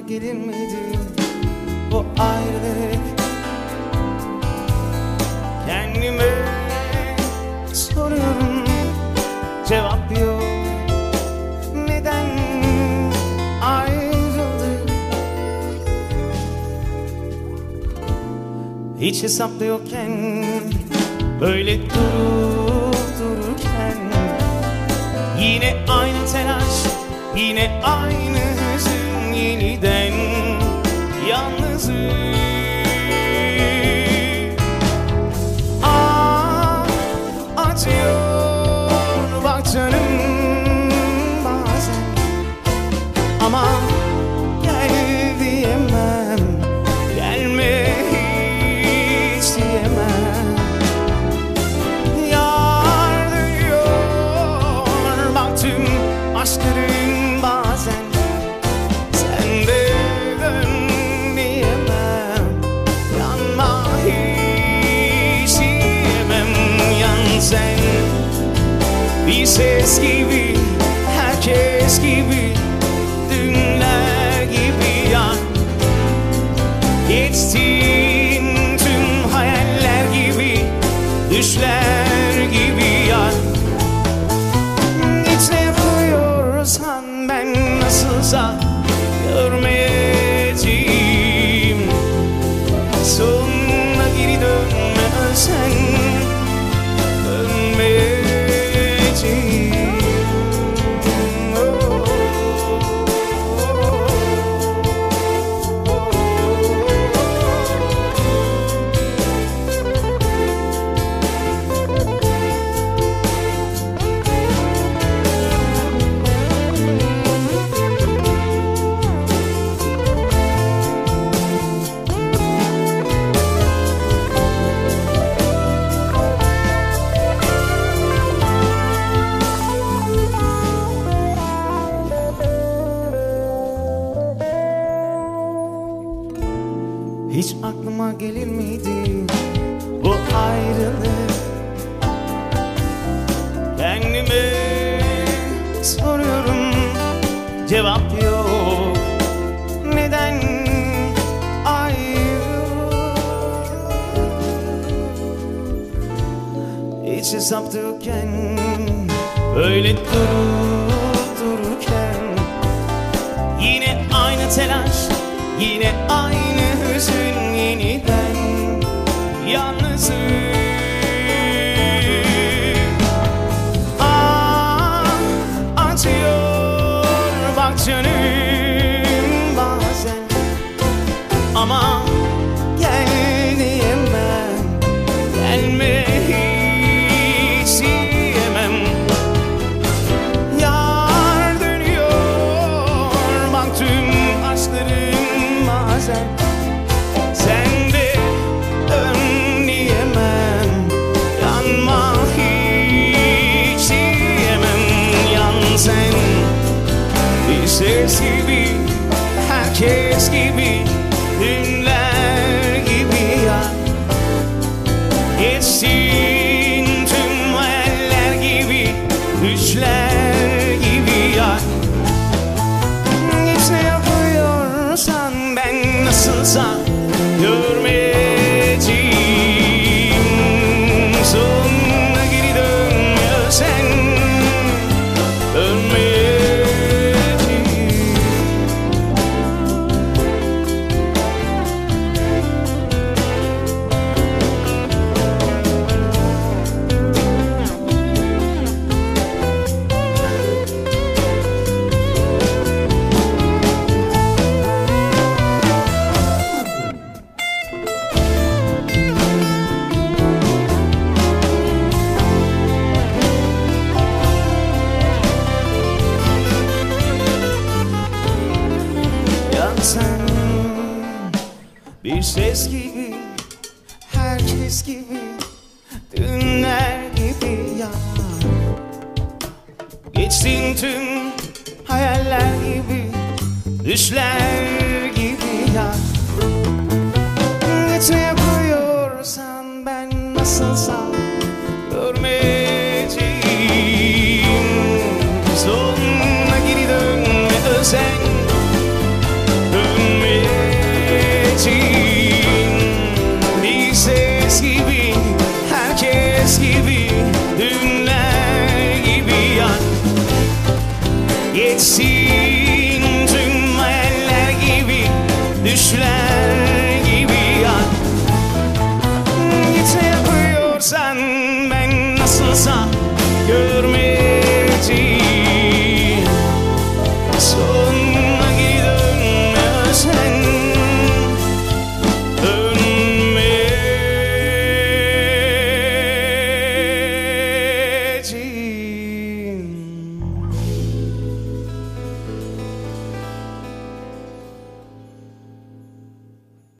gelir miydi bu ayrılık. Kendime soruyorum cevap yok. Neden ayrıldık? Hiç hesapta yokken Böyle durup dururken Yine aynı telaş Yine aynı Yeniden yalnızım bir ses gibi Herkes gibi Hiç aklıma gelir miydi bu ayrılık? Kendime soruyorum cevap yok. Neden ayrı Hiç yokken Öyle durup Yine aynı telaş Yine aynı hüzün yeniden Yalnızım. Ah canım bazen. Ama gel diyemem Gelme hiç diyemem. Yar bak tüm aşklarım bazen ses gibi Herkes gibi Dünler bir ses gibi Herkes gibi Dünler gibi ya. Geçtin tüm hayaller gibi Düşler gibi ya. Ne yapıyorsan ben nasılsa varsa görmeyi